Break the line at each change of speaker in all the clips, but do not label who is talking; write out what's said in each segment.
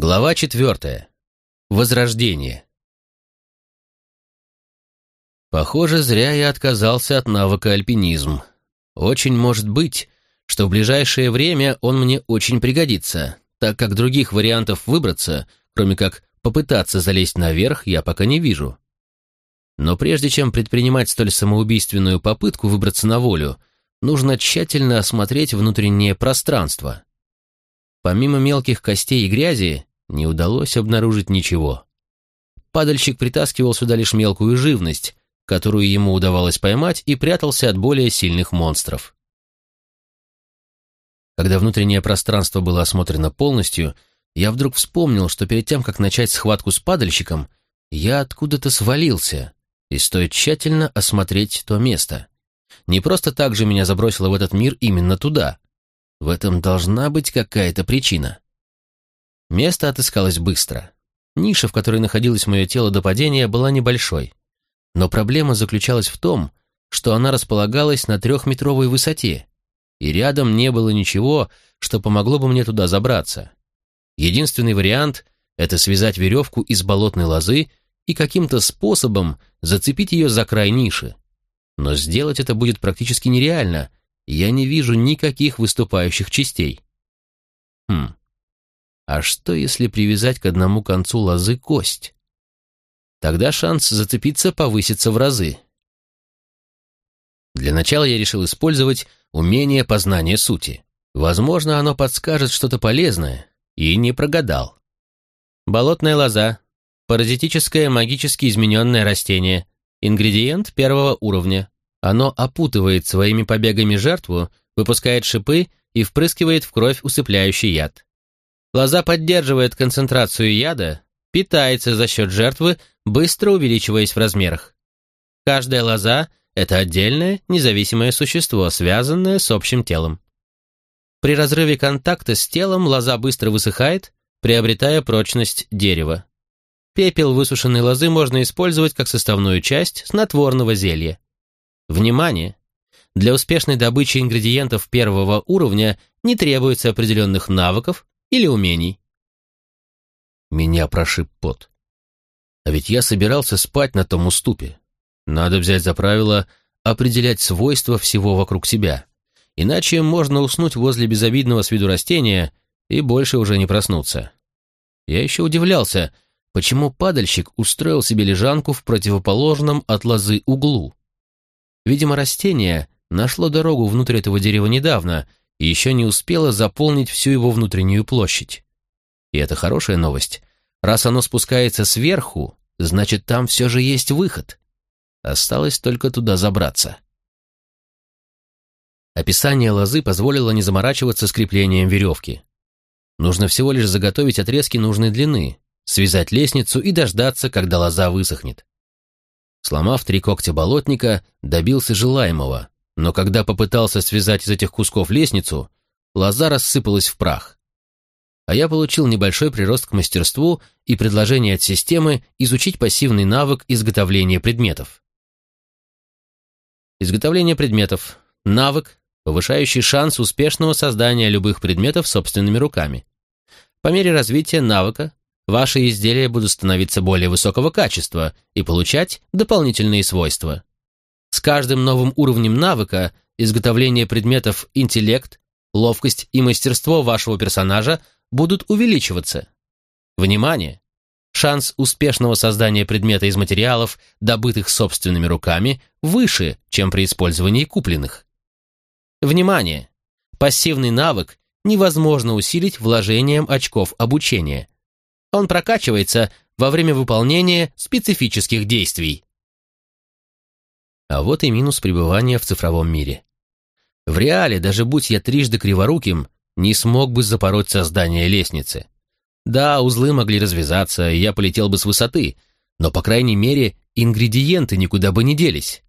Глава четвертая. Возрождение. Похоже, зря я отказался от навыка альпинизм. Очень может быть, что в ближайшее время он мне очень пригодится, так как других вариантов выбраться, кроме как попытаться залезть наверх, я пока не вижу. Но прежде чем предпринимать столь самоубийственную попытку выбраться на волю, нужно тщательно осмотреть внутреннее пространство. Помимо мелких костей и грязи, не удалось обнаружить ничего. Падальщик притаскивал сюда лишь мелкую живность, которую ему удавалось поймать, и прятался от более сильных монстров. Когда внутреннее пространство было осмотрено полностью, я вдруг вспомнил, что перед тем, как начать схватку с падальщиком, я откуда-то свалился, и стоит тщательно осмотреть то место. Не просто так же меня забросило в этот мир именно туда. В этом должна быть какая-то причина. Место отыскалось быстро. Ниша, в которой находилось мое тело до падения, была небольшой. Но проблема заключалась в том, что она располагалась на трехметровой высоте, и рядом не было ничего, что помогло бы мне туда забраться. Единственный вариант — это связать веревку из болотной лозы и каким-то способом зацепить ее за край ниши. Но сделать это будет практически нереально, я не вижу никаких выступающих частей. Хм, а что, если привязать к одному концу лозы кость? Тогда шанс зацепиться повысится в разы. Для начала я решил использовать умение познания сути. Возможно, оно подскажет что-то полезное, и не прогадал. Болотная лоза. Паразитическое магически измененное растение. Ингредиент первого уровня. Оно опутывает своими побегами жертву, выпускает шипы и впрыскивает в кровь усыпляющий яд. Лоза поддерживает концентрацию яда, питается за счет жертвы, быстро увеличиваясь в размерах. Каждая лоза – это отдельное, независимое существо, связанное с общим телом. При разрыве контакта с телом лоза быстро высыхает, приобретая прочность дерева. Пепел высушенной лозы можно использовать как составную часть снотворного зелья. Внимание! Для успешной добычи ингредиентов первого уровня не требуется определенных навыков, или умений. Меня прошиб пот. А ведь я собирался спать на том уступе. Надо взять за правило определять свойства всего вокруг себя. Иначе можно уснуть возле безобидного с виду растения и больше уже не проснуться. Я еще удивлялся, почему падальщик устроил себе лежанку в противоположном от лозы углу. Видимо, растение нашло дорогу внутрь этого дерева недавно еще не успела заполнить всю его внутреннюю площадь. И это хорошая новость. Раз оно спускается сверху, значит, там все же есть выход. Осталось только туда забраться. Описание лозы позволило не заморачиваться с креплением веревки. Нужно всего лишь заготовить отрезки нужной длины, связать лестницу и дождаться, когда лоза высохнет. Сломав три когтя болотника, добился желаемого, но когда попытался связать из этих кусков лестницу, лоза рассыпалась в прах. А я получил небольшой прирост к мастерству и предложение от системы изучить пассивный навык изготовления предметов. Изготовление предметов. Навык, повышающий шанс успешного создания любых предметов собственными руками. По мере развития навыка ваши изделия будут становиться более высокого качества и получать дополнительные свойства. С каждым новым уровнем навыка изготовление предметов интеллект, ловкость и мастерство вашего персонажа будут увеличиваться. Внимание! Шанс успешного создания предмета из материалов, добытых собственными руками, выше, чем при использовании купленных. Внимание! Пассивный навык невозможно усилить вложением очков обучения. Он прокачивается во время выполнения специфических действий. А вот и минус пребывания в цифровом мире. В реале, даже будь я трижды криворуким, не смог бы запороть создание лестницы. Да, узлы могли развязаться, и я полетел бы с высоты, но, по крайней мере, ингредиенты никуда бы не делись.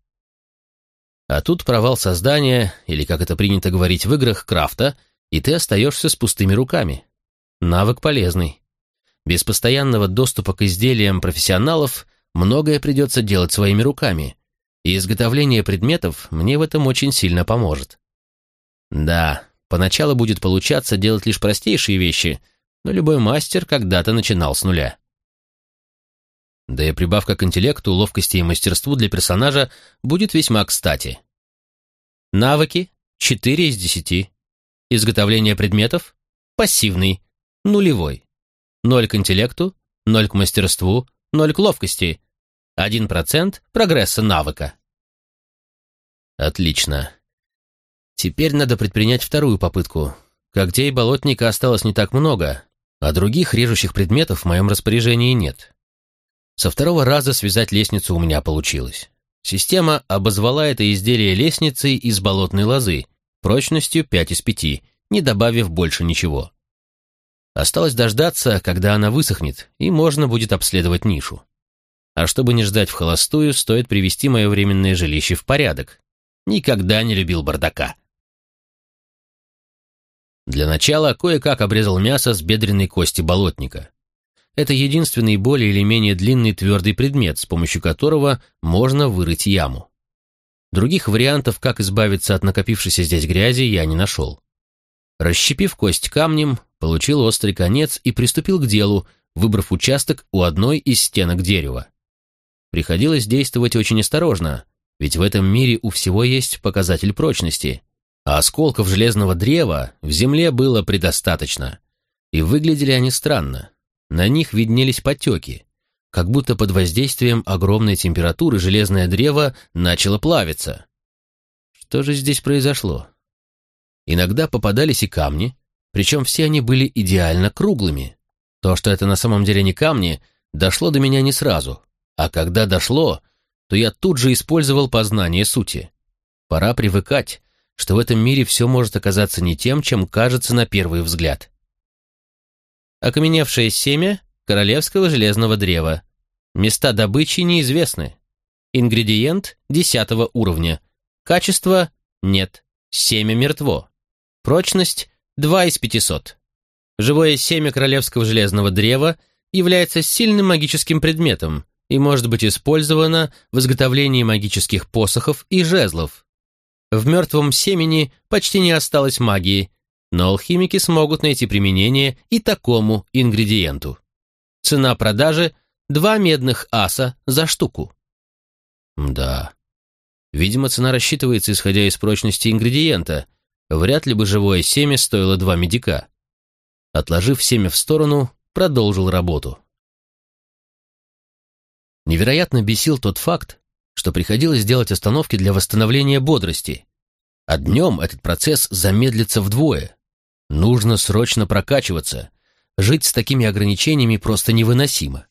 А тут провал создания, или, как это принято говорить в играх, крафта, и ты остаешься с пустыми руками. Навык полезный. Без постоянного доступа к изделиям профессионалов многое придется делать своими руками, и изготовление предметов мне в этом очень сильно поможет. Да, поначалу будет получаться делать лишь простейшие вещи, но любой мастер когда-то начинал с нуля. Да и прибавка к интеллекту, ловкости и мастерству для персонажа будет весьма кстати. Навыки — 4 из 10. Изготовление предметов — пассивный, нулевой. 0 к интеллекту, 0 к мастерству, 0 к ловкости, 1% прогресса навыка. Отлично. Теперь надо предпринять вторую попытку. Когтей болотника осталось не так много, а других режущих предметов в моем распоряжении нет. Со второго раза связать лестницу у меня получилось. Система обозвала это изделие лестницей из болотной лозы, прочностью 5 из 5, не добавив больше ничего. Осталось дождаться, когда она высохнет, и можно будет обследовать нишу. А чтобы не ждать в холостую, стоит привести мое временное жилище в порядок. Никогда не любил бардака. Для начала кое-как обрезал мясо с бедренной кости болотника. Это единственный более или менее длинный твердый предмет, с помощью которого можно вырыть яму. Других вариантов, как избавиться от накопившейся здесь грязи, я не нашел. Расщепив кость камнем, получил острый конец и приступил к делу, выбрав участок у одной из стенок дерева. Приходилось действовать очень осторожно, ведь в этом мире у всего есть показатель прочности, а осколков железного древа в земле было предостаточно. И выглядели они странно. На них виднелись потеки, как будто под воздействием огромной температуры железное древо начало плавиться. Что же здесь произошло? Иногда попадались и камни, причем все они были идеально круглыми. То, что это на самом деле не камни, дошло до меня не сразу, а когда дошло, то я тут же использовал познание сути. Пора привыкать, что в этом мире все может оказаться не тем, чем кажется на первый взгляд. Окаменевшее семя королевского железного древа. Места добычи неизвестны. Ингредиент десятого уровня. Качество – нет. Семя мертво. Прочность – 2 из 500. Живое семя королевского железного древа является сильным магическим предметом и может быть использовано в изготовлении магических посохов и жезлов, в мертвом семени почти не осталось магии, но алхимики смогут найти применение и такому ингредиенту. Цена продажи – два медных аса за штуку. Да. Видимо, цена рассчитывается, исходя из прочности ингредиента. Вряд ли бы живое семя стоило два медика. Отложив семя в сторону, продолжил работу. Невероятно бесил тот факт, что приходилось делать остановки для восстановления бодрости. А днем этот процесс замедлится вдвое. Нужно срочно прокачиваться. Жить с такими ограничениями просто невыносимо.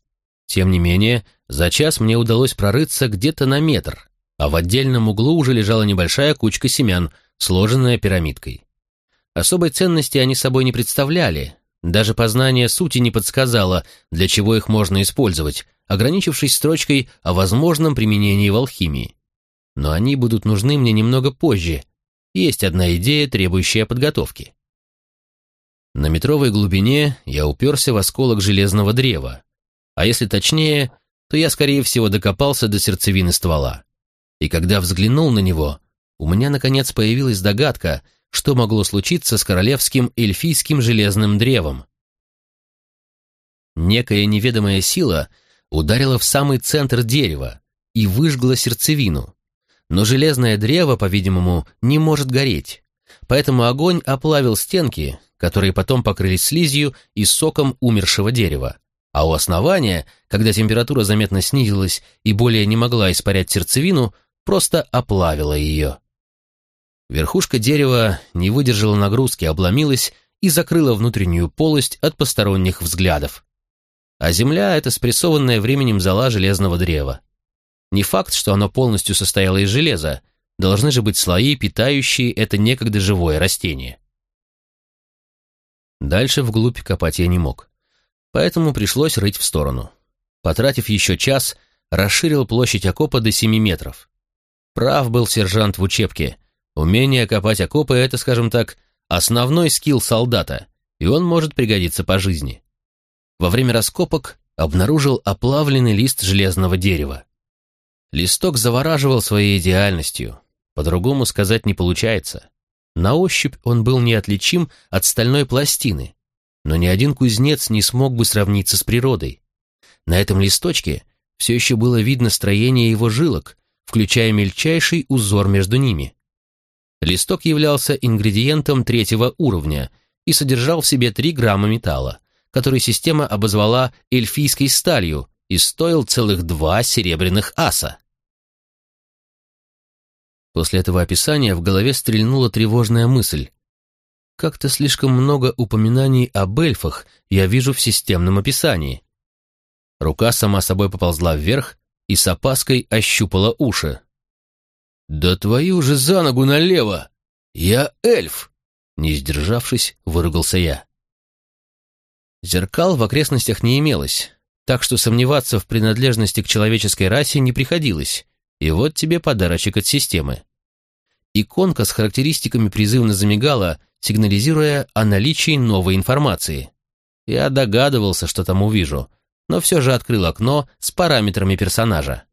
Тем не менее, за час мне удалось прорыться где-то на метр, а в отдельном углу уже лежала небольшая кучка семян, сложенная пирамидкой. Особой ценности они собой не представляли, даже познание сути не подсказало, для чего их можно использовать, ограничившись строчкой о возможном применении в алхимии. Но они будут нужны мне немного позже. Есть одна идея, требующая подготовки. На метровой глубине я уперся в осколок железного древа, а если точнее, то я, скорее всего, докопался до сердцевины ствола. И когда взглянул на него, у меня, наконец, появилась догадка, что могло случиться с королевским эльфийским железным древом. Некая неведомая сила — ударила в самый центр дерева и выжгла сердцевину. Но железное древо, по-видимому, не может гореть, поэтому огонь оплавил стенки, которые потом покрылись слизью и соком умершего дерева. А у основания, когда температура заметно снизилась и более не могла испарять сердцевину, просто оплавила ее. Верхушка дерева не выдержала нагрузки, обломилась и закрыла внутреннюю полость от посторонних взглядов а земля — это спрессованная временем зола железного древа. Не факт, что оно полностью состояло из железа, должны же быть слои, питающие это некогда живое растение. Дальше вглубь копать я не мог, поэтому пришлось рыть в сторону. Потратив еще час, расширил площадь окопа до 7 метров. Прав был сержант в учебке. Умение копать окопы — это, скажем так, основной скилл солдата, и он может пригодиться по жизни во время раскопок обнаружил оплавленный лист железного дерева. Листок завораживал своей идеальностью, по-другому сказать не получается. На ощупь он был неотличим от стальной пластины, но ни один кузнец не смог бы сравниться с природой. На этом листочке все еще было видно строение его жилок, включая мельчайший узор между ними. Листок являлся ингредиентом третьего уровня и содержал в себе 3 грамма металла, который система обозвала эльфийской сталью и стоил целых два серебряных аса. После этого описания в голове стрельнула тревожная мысль. Как-то слишком много упоминаний об эльфах я вижу в системном описании. Рука сама собой поползла вверх и с опаской ощупала уши. «Да твою же за ногу налево! Я эльф!» Не сдержавшись, выругался я. Зеркал в окрестностях не имелось, так что сомневаться в принадлежности к человеческой расе не приходилось, и вот тебе подарочек от системы. Иконка с характеристиками призывно замигала, сигнализируя о наличии новой информации. Я догадывался, что там увижу, но все же открыл окно с параметрами персонажа.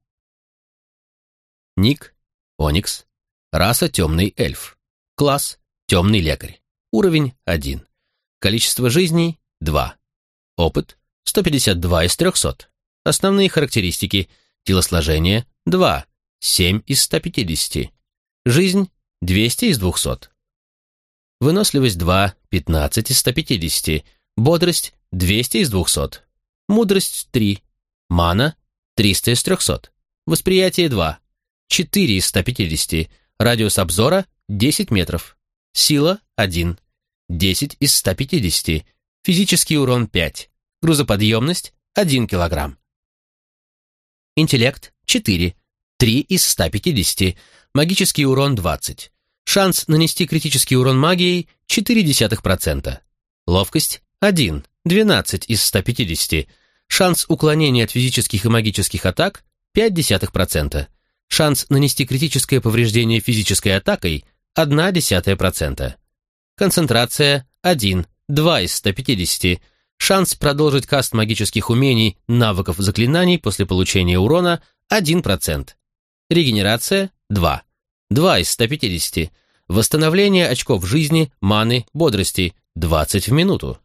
Ник, Оникс, раса темный эльф, класс темный лекарь, уровень 1, количество жизней 2, опыт 152 из 300, основные характеристики, телосложение 2, 7 из 150, жизнь 200 из 200, выносливость 2, 15 из 150, бодрость 200 из 200, Мудрость 3. Мана 300 из 300. Восприятие 2. 4 из 150. Радиус обзора 10 метров. Сила 1. 10 из 150. Физический урон 5. Грузоподъемность 1 килограмм. Интеллект 4. 3 из 150. Магический урон 20. Шанс нанести критический урон магией 0,4%. Ловкость 1. 12 из 150. Шанс уклонения от физических и магических атак 0,5%. Шанс нанести критическое повреждение физической атакой 0,1%. Концентрация 1, 2 из 150. Шанс продолжить каст магических умений, навыков, заклинаний после получения урона 1%. Регенерация 2, 2 из 150. Восстановление очков жизни, маны, бодрости 20 в минуту.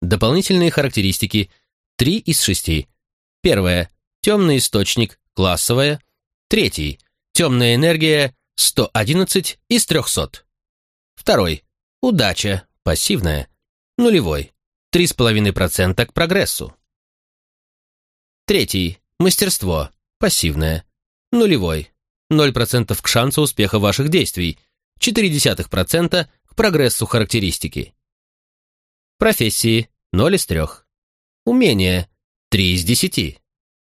Дополнительные характеристики 3 из 6. Первое. Темный источник, классовая. Третий. Темная энергия, 111 из 300. Второй. Удача, пассивная. Нулевой. 3,5% к прогрессу. Третий. Мастерство, пассивное. Нулевой. 0% к шансу успеха ваших действий. 0,4% к прогрессу характеристики. Профессии – 0 из 3. Умения – 3 из 10.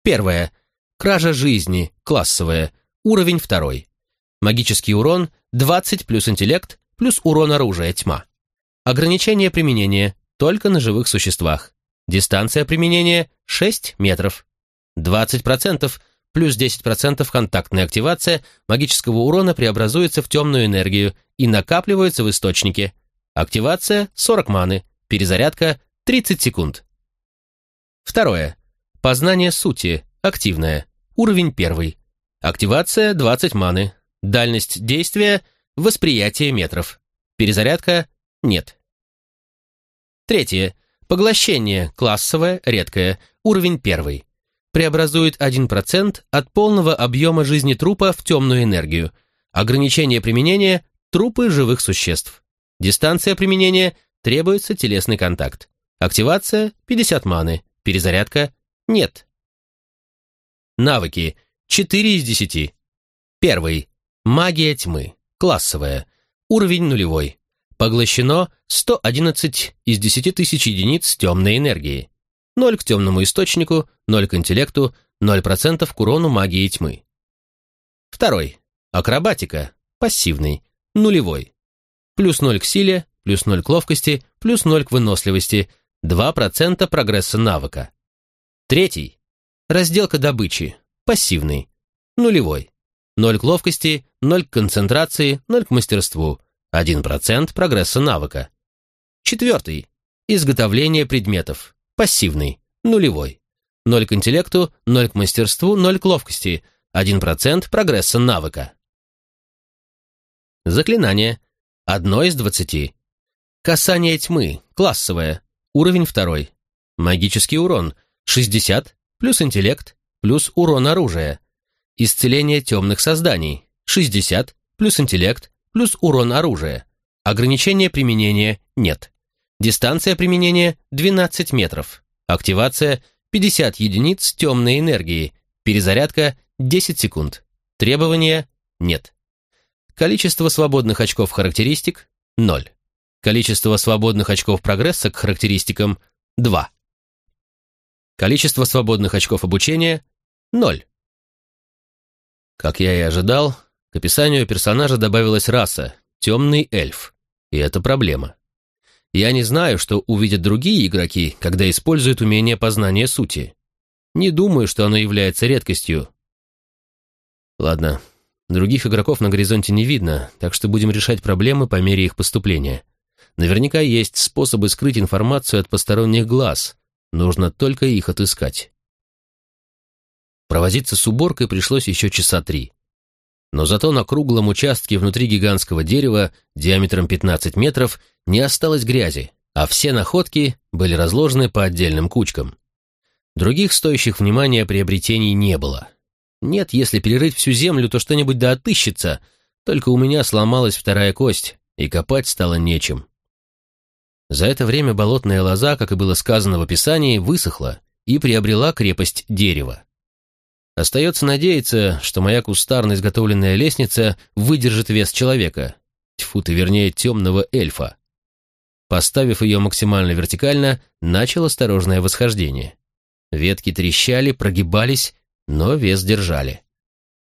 Первое. Кража жизни, классовая, уровень 2. Магический урон – 20 плюс интеллект, плюс урон оружия, тьма. Ограничение применения – только на живых существах. Дистанция применения – 6 метров. 20% плюс 10% контактная активация магического урона преобразуется в темную энергию и накапливается в источнике. Активация – 40 маны. Перезарядка 30 секунд. Второе. Познание сути. Активное. Уровень первый. Активация 20 маны. Дальность действия восприятие метров. Перезарядка нет. Третье. Поглощение классовое, редкое. Уровень первый. Преобразует 1% от полного объема жизни трупа в темную энергию. Ограничение применения – трупы живых существ. Дистанция применения Требуется телесный контакт. Активация – 50 маны. Перезарядка – нет. Навыки – 4 из 10. Первый. Магия тьмы. Классовая. Уровень нулевой. Поглощено 111 из 10 тысяч единиц темной энергии. 0 к темному источнику, 0 к интеллекту, 0% к урону магии тьмы. Второй. Акробатика. Пассивный. Нулевой. Плюс 0 к силе, плюс 0 к ловкости, плюс 0 к выносливости, 2% прогресса навыка. Третий. Разделка добычи. Пассивный. Нулевой. 0 к ловкости, 0 к концентрации, 0 к мастерству, 1% прогресса навыка. Четвертый. Изготовление предметов. Пассивный. Нулевой. 0 к интеллекту, 0 к мастерству, 0 к ловкости, 1% прогресса навыка. Заклинание. Одно из двадцати. Касание тьмы, классовое, уровень второй. Магический урон, 60, плюс интеллект, плюс урон оружия. Исцеление темных созданий, 60, плюс интеллект, плюс урон оружия. Ограничения применения нет. Дистанция применения 12 метров. Активация 50 единиц темной энергии. Перезарядка 10 секунд. Требования нет. Количество свободных очков характеристик – 0. Количество свободных очков прогресса к характеристикам – 2. Количество свободных очков обучения – 0. Как я и ожидал, к описанию персонажа добавилась раса – темный эльф. И это проблема. Я не знаю, что увидят другие игроки, когда используют умение познания сути. Не думаю, что оно является редкостью. Ладно, других игроков на горизонте не видно, так что будем решать проблемы по мере их поступления. Наверняка есть способы скрыть информацию от посторонних глаз. Нужно только их отыскать. Провозиться с уборкой пришлось еще часа три. Но зато на круглом участке внутри гигантского дерева диаметром 15 метров не осталось грязи, а все находки были разложены по отдельным кучкам. Других стоящих внимания приобретений не было. Нет, если перерыть всю землю, то что-нибудь да отыщется, только у меня сломалась вторая кость, и копать стало нечем. За это время болотная лоза, как и было сказано в описании, высохла и приобрела крепость дерева. Остается надеяться, что моя кустарно изготовленная лестница выдержит вес человека, тьфу ты, вернее, темного эльфа. Поставив ее максимально вертикально, начал осторожное восхождение. Ветки трещали, прогибались, но вес держали.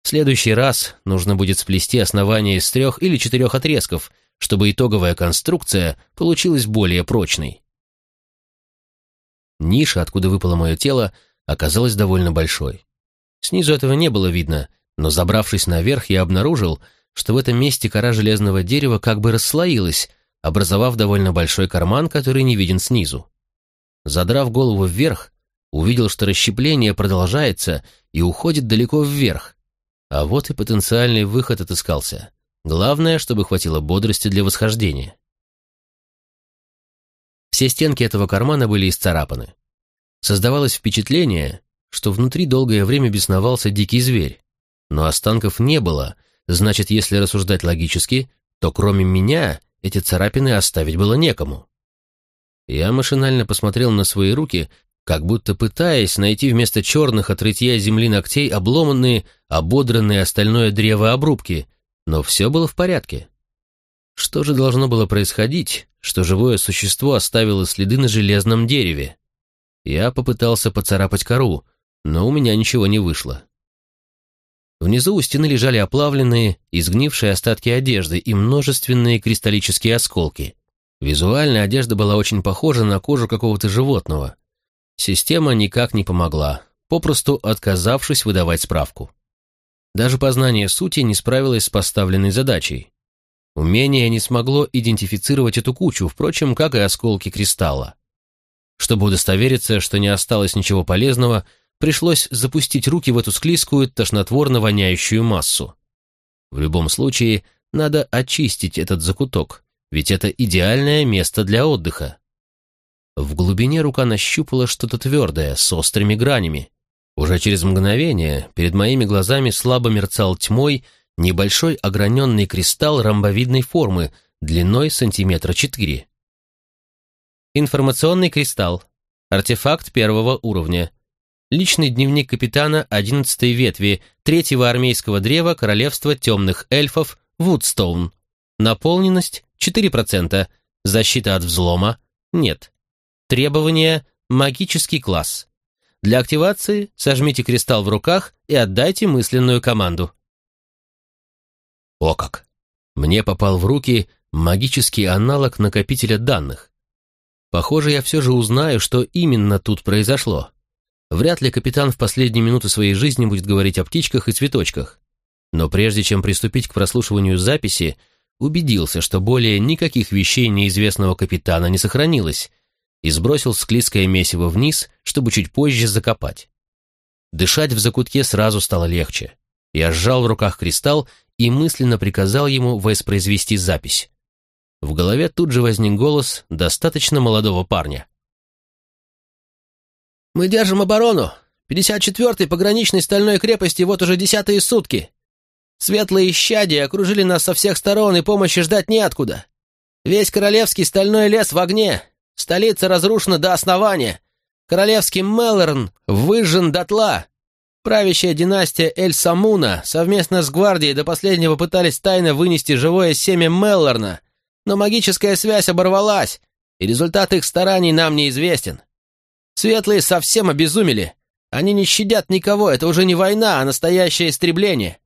В следующий раз нужно будет сплести основание из трех или четырех отрезков, чтобы итоговая конструкция получилась более прочной. Ниша, откуда выпало мое тело, оказалась довольно большой. Снизу этого не было видно, но забравшись наверх, я обнаружил, что в этом месте кора железного дерева как бы расслоилась, образовав довольно большой карман, который не виден снизу. Задрав голову вверх, увидел, что расщепление продолжается и уходит далеко вверх. А вот и потенциальный выход отыскался. Главное, чтобы хватило бодрости для восхождения. Все стенки этого кармана были исцарапаны. Создавалось впечатление, что внутри долгое время бесновался дикий зверь. Но останков не было, значит, если рассуждать логически, то кроме меня эти царапины оставить было некому. Я машинально посмотрел на свои руки, как будто пытаясь найти вместо черных от рытья земли ногтей обломанные, ободранные остальное древо обрубки, но все было в порядке. Что же должно было происходить, что живое существо оставило следы на железном дереве? Я попытался поцарапать кору, но у меня ничего не вышло. Внизу у стены лежали оплавленные, изгнившие остатки одежды и множественные кристаллические осколки. Визуально одежда была очень похожа на кожу какого-то животного. Система никак не помогла, попросту отказавшись выдавать справку. Даже познание сути не справилось с поставленной задачей. Умение не смогло идентифицировать эту кучу, впрочем, как и осколки кристалла. Чтобы удостовериться, что не осталось ничего полезного, пришлось запустить руки в эту склизкую, тошнотворно воняющую массу. В любом случае, надо очистить этот закуток, ведь это идеальное место для отдыха. В глубине рука нащупала что-то твердое, с острыми гранями. Уже через мгновение перед моими глазами слабо мерцал тьмой небольшой ограненный кристалл ромбовидной формы длиной сантиметра четыре. Информационный кристалл. Артефакт первого уровня. Личный дневник капитана 11-й ветви 3-го армейского древа Королевства темных эльфов Вудстоун. Наполненность 4%. Защита от взлома нет. Требование магический класс. Для активации сожмите кристалл в руках и отдайте мысленную команду. О как! Мне попал в руки магический аналог накопителя данных. Похоже, я все же узнаю, что именно тут произошло. Вряд ли капитан в последние минуты своей жизни будет говорить о птичках и цветочках. Но прежде чем приступить к прослушиванию записи, убедился, что более никаких вещей неизвестного капитана не сохранилось, и сбросил склизкое месиво вниз, чтобы чуть позже закопать. Дышать в закутке сразу стало легче. Я сжал в руках кристалл и мысленно приказал ему воспроизвести запись. в голове тут же возник голос достаточно молодого парня.
«Мы держим оборону. 54-й пограничной стальной крепости вот уже десятые сутки. Светлые исчадия окружили нас со всех сторон, и помощи ждать неоткуда. Весь королевский стальной лес в огне. Столица разрушена до основания. Королевский Мелорн выжжен дотла. Правящая династия Эль-Самуна совместно с гвардией до последнего пытались тайно вынести живое семя Меллорна, но магическая связь оборвалась, и результат их стараний нам неизвестен. Светлые совсем обезумели. Они не щадят никого, это уже не война, а настоящее истребление.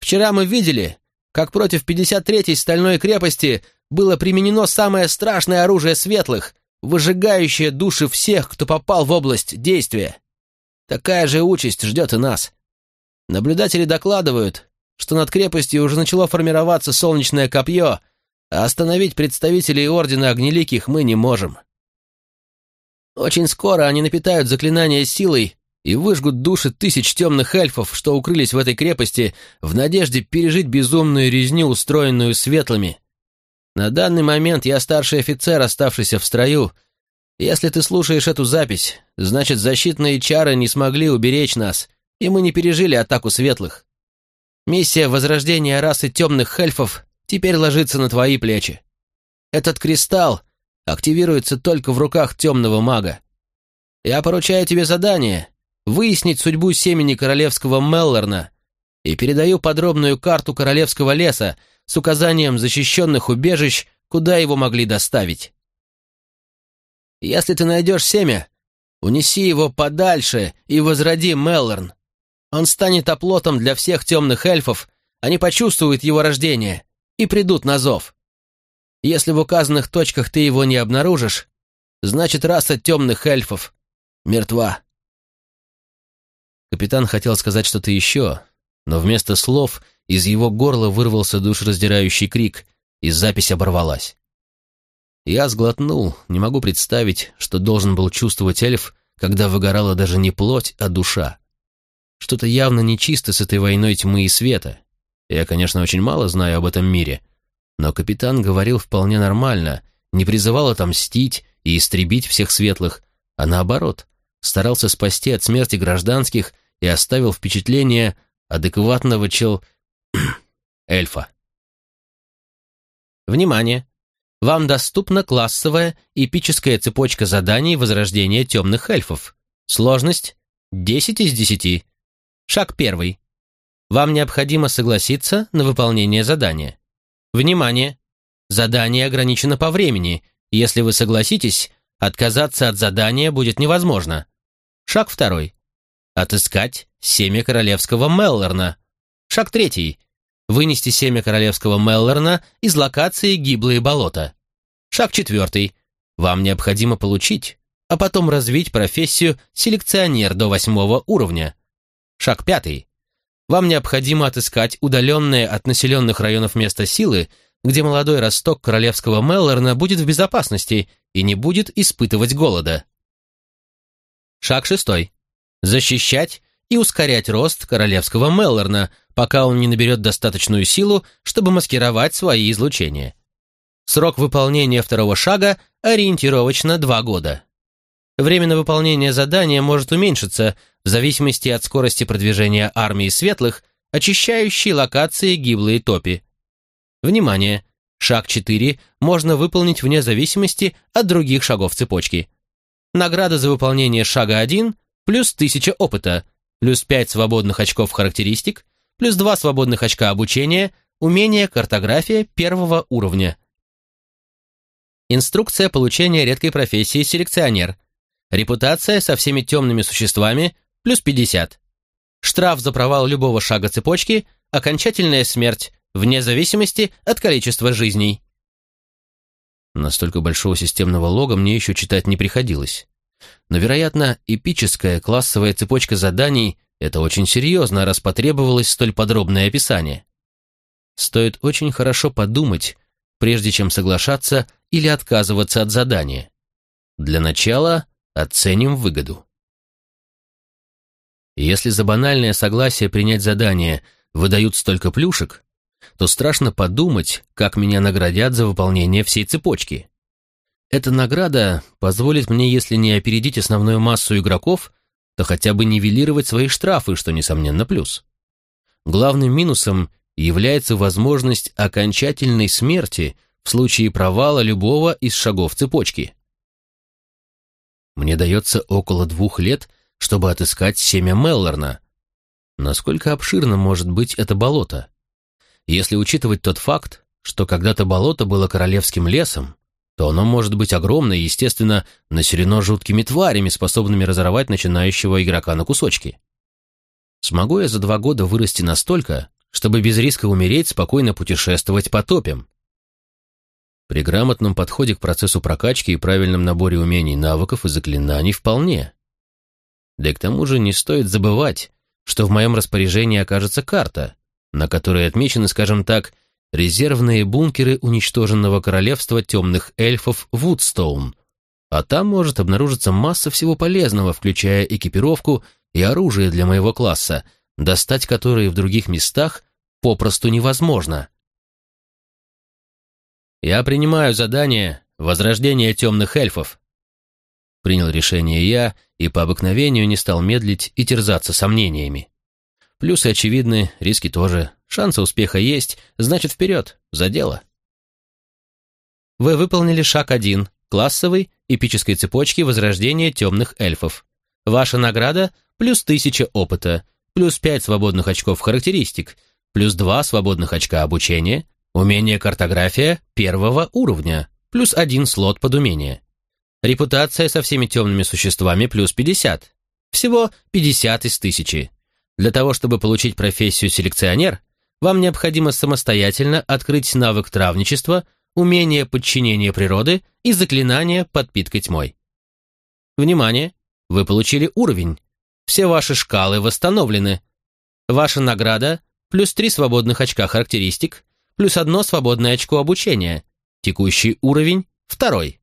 Вчера мы видели, как против 53-й стальной крепости было применено самое страшное оружие светлых, выжигающее души всех, кто попал в область действия. Такая же участь ждет и нас. Наблюдатели докладывают, что над крепостью уже начало формироваться солнечное копье, а остановить представителей Ордена Огнеликих мы не можем. Очень скоро они напитают заклинание силой и выжгут души тысяч темных эльфов, что укрылись в этой крепости, в надежде пережить безумную резню, устроенную светлыми. На данный момент я старший офицер, оставшийся в строю, если ты слушаешь эту запись, значит, защитные чары не смогли уберечь нас, и мы не пережили атаку светлых. Миссия возрождения расы темных эльфов теперь ложится на твои плечи. Этот кристалл активируется только в руках темного мага. Я поручаю тебе задание выяснить судьбу семени королевского Меллорна и передаю подробную карту королевского леса с указанием защищенных убежищ, куда его могли доставить. Если ты найдешь семя, унеси его подальше и возроди Меллорн. Он станет оплотом для всех темных эльфов, они почувствуют его рождение и придут на зов. Если в указанных точках ты его не обнаружишь, значит раса темных эльфов мертва.
Капитан хотел сказать что-то еще, но вместо слов из его горла вырвался душераздирающий крик, и запись оборвалась. Я сглотнул, не могу представить, что должен был чувствовать эльф, когда выгорала даже не плоть, а душа. Что-то явно нечисто с этой войной тьмы и света. Я, конечно, очень мало знаю об этом мире, но капитан говорил вполне нормально, не призывал отомстить и истребить всех светлых, а наоборот, старался спасти от смерти гражданских и оставил впечатление адекватного чел... эльфа.
Внимание! Вам доступна классовая эпическая цепочка заданий возрождения темных эльфов. Сложность 10 из 10. Шаг первый. Вам необходимо согласиться на выполнение задания. Внимание! Задание ограничено по времени. Если вы согласитесь, отказаться от задания будет невозможно. Шаг второй. Отыскать семя королевского Меллорна. Шаг третий вынести семя королевского Меллорна из локации «Гиблые болота». Шаг четвертый. Вам необходимо получить, а потом развить профессию селекционер до восьмого уровня. Шаг пятый. Вам необходимо отыскать удаленное от населенных районов место силы, где молодой росток королевского Меллорна будет в безопасности и не будет испытывать голода. Шаг шестой. Защищать и ускорять рост королевского Меллорна, пока он не наберет достаточную силу, чтобы маскировать свои излучения. Срок выполнения второго шага ориентировочно два года. Время на выполнение задания может уменьшиться в зависимости от скорости продвижения армии светлых, очищающей локации гиблые топи. Внимание! Шаг 4 можно выполнить вне зависимости от других шагов цепочки. Награда за выполнение шага 1 плюс 1000 опыта – плюс 5 свободных очков характеристик, плюс 2 свободных очка обучения, умение картография первого уровня. Инструкция получения редкой профессии селекционер. Репутация со всеми темными существами плюс 50. Штраф за провал любого шага цепочки, окончательная смерть, вне зависимости от количества жизней.
Настолько большого системного лога мне еще читать не приходилось. Но, вероятно, эпическая классовая цепочка заданий — это очень серьезно, раз потребовалось столь подробное описание. Стоит очень хорошо подумать, прежде чем соглашаться или отказываться от задания. Для начала оценим выгоду. Если за банальное согласие принять задание выдают столько плюшек, то страшно подумать, как меня наградят за выполнение всей цепочки. Эта награда позволит мне, если не опередить основную массу игроков, то хотя бы нивелировать свои штрафы, что, несомненно, плюс. Главным минусом является возможность окончательной смерти в случае провала любого из шагов цепочки. Мне дается около двух лет, чтобы отыскать семя Меллорна. Насколько обширно может быть это болото? Если учитывать тот факт, что когда-то болото было королевским лесом, то оно может быть огромное и, естественно, населено жуткими тварями, способными разорвать начинающего игрока на кусочки. Смогу я за два года вырасти настолько, чтобы без риска умереть спокойно путешествовать по топям? При грамотном подходе к процессу прокачки и правильном наборе умений, навыков и заклинаний вполне. Да и к тому же не стоит забывать, что в моем распоряжении окажется карта, на которой отмечены, скажем так, резервные бункеры уничтоженного королевства темных эльфов Вудстоун, а там может обнаружиться масса всего полезного, включая экипировку и оружие для моего класса, достать которые в других местах попросту невозможно. «Я принимаю задание «Возрождение темных эльфов». Принял решение я и по обыкновению не стал медлить и терзаться сомнениями. Плюсы очевидны, риски тоже. Шансы успеха есть, значит, вперед, за дело. Вы выполнили шаг один, классовый, эпической цепочки возрождения темных эльфов. Ваша награда – плюс тысяча опыта, плюс пять свободных очков характеристик, плюс два свободных очка обучения, умение картография первого уровня, плюс один слот под умение. Репутация со всеми темными существами плюс 50. Всего 50 из тысячи. Для того, чтобы получить профессию селекционер, вам необходимо самостоятельно открыть навык травничества, умение подчинения природы и заклинание подпиткой тьмой. Внимание! Вы получили уровень. Все ваши шкалы восстановлены. Ваша награда – плюс 3 свободных очка характеристик, плюс одно свободное очко обучения. Текущий уровень – второй.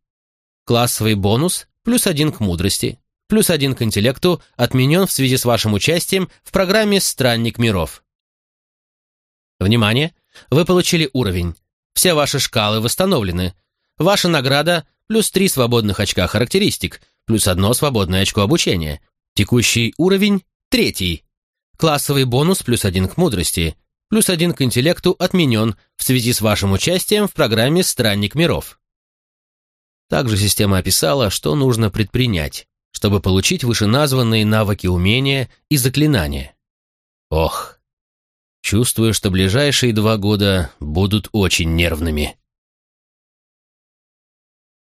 Классовый бонус – плюс один к мудрости плюс один к интеллекту отменен в связи с вашим участием в программе «Странник миров». Внимание! Вы получили уровень. Все ваши шкалы восстановлены. Ваша награда – плюс три свободных очка характеристик, плюс одно свободное очко обучения. Текущий уровень – третий. Классовый бонус плюс один к мудрости, плюс один к интеллекту отменен в связи с вашим участием в программе «Странник миров». Также система описала, что нужно предпринять, чтобы получить вышеназванные навыки умения и заклинания. Ох, чувствую, что ближайшие два года будут очень нервными.